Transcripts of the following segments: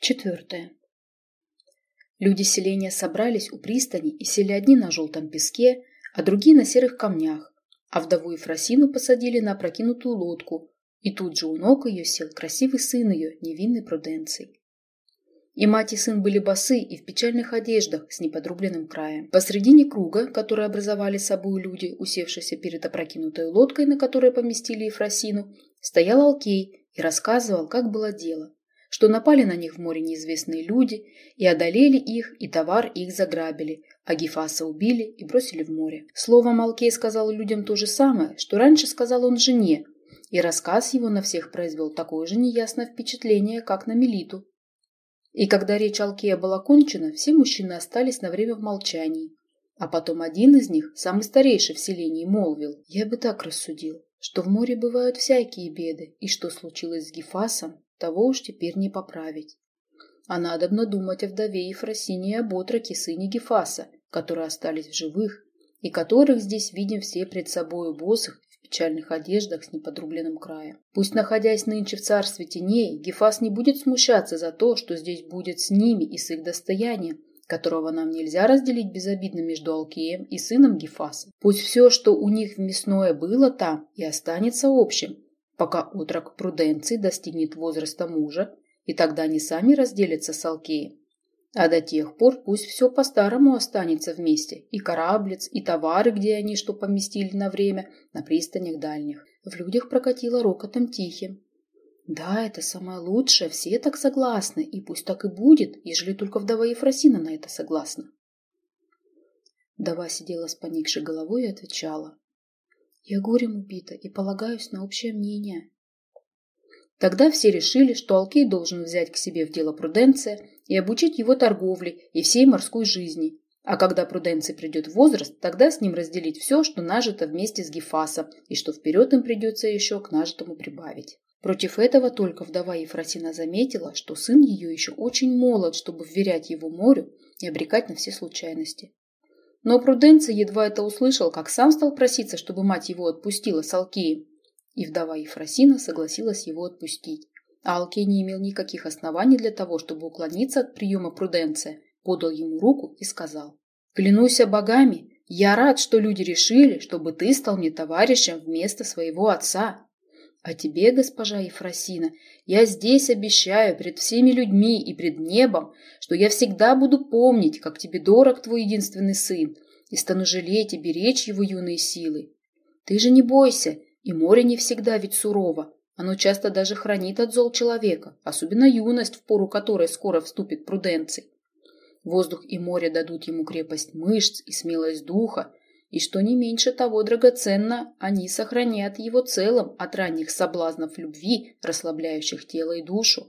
Четвертое. Люди селения собрались у пристани и сели одни на желтом песке, а другие на серых камнях, а вдову Ефросину посадили на опрокинутую лодку, и тут же у ног ее сел красивый сын ее, невинный Пруденций. И мать и сын были босы и в печальных одеждах с неподрубленным краем. Посредине круга, который образовали собой люди, усевшиеся перед опрокинутой лодкой, на которой поместили Ефросину, стоял Алкей и рассказывал, как было дело, что напали на них в море неизвестные люди и одолели их, и товар их заграбили, а Гефаса убили и бросили в море. Словом, Алкей сказал людям то же самое, что раньше сказал он жене, и рассказ его на всех произвел такое же неясное впечатление, как на Мелиту. И когда речь Алкея была кончена, все мужчины остались на время в молчании. А потом один из них, самый старейший в селении, молвил, «Я бы так рассудил, что в море бывают всякие беды, и что случилось с Гефасом, того уж теперь не поправить. А надобно думать о вдове Ефросине и об отроке сыне Гефаса, которые остались в живых, и которых здесь видим все пред собою босых в печальных одеждах с неподрубленным краем. Пусть, находясь нынче в царстве теней, Гефас не будет смущаться за то, что здесь будет с ними и с их достоянием, которого нам нельзя разделить безобидно между Алкеем и сыном Гефаса. Пусть все, что у них в мясное было там, и останется общим, пока отрок Пруденций достигнет возраста мужа, и тогда они сами разделятся с Алкеем. А до тех пор пусть все по-старому останется вместе, и кораблец, и товары, где они что поместили на время, на пристанях дальних. В людях прокатило рокотом тихим. Да, это самое лучшее, все так согласны, и пусть так и будет, ежели только вдова Ефросина на это согласна. Вдова сидела с поникшей головой и отвечала. Я горем убита и полагаюсь на общее мнение. Тогда все решили, что Алкей должен взять к себе в дело Пруденция и обучить его торговле и всей морской жизни. А когда Пруденций придет в возраст, тогда с ним разделить все, что нажито вместе с Гефасом, и что вперед им придется еще к нажитому прибавить. Против этого только вдова Ефросина заметила, что сын ее еще очень молод, чтобы вверять его морю и обрекать на все случайности. Но Пруденций едва это услышал, как сам стал проситься, чтобы мать его отпустила с Алкеем. И вдова Ефросина согласилась его отпустить. А Алкей не имел никаких оснований для того, чтобы уклониться от приема Пруденция, подал ему руку и сказал. «Клянусь богами, я рад, что люди решили, чтобы ты стал мне товарищем вместо своего отца. А тебе, госпожа Ефросина, я здесь обещаю пред всеми людьми и пред небом, что я всегда буду помнить, как тебе дорог твой единственный сын, и стану жалеть и беречь его юные силы. Ты же не бойся, и море не всегда ведь сурово. Оно часто даже хранит от зол человека, особенно юность, в пору которой скоро вступит пруденций. Воздух и море дадут ему крепость мышц и смелость духа, и что не меньше того драгоценно, они сохранят его целым от ранних соблазнов любви, расслабляющих тело и душу.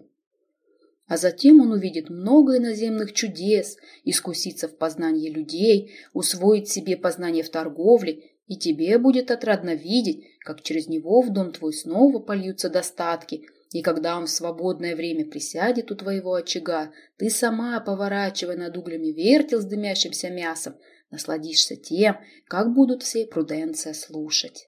А затем он увидит много иноземных чудес, искуситься в познании людей, усвоить себе познание в торговле, и тебе будет отрадно видеть, как через него в дом твой снова польются достатки, и когда он в свободное время присядет у твоего очага, ты сама, поворачивая над углями вертел с дымящимся мясом, Насладишься тем, как будут все Пруденция слушать.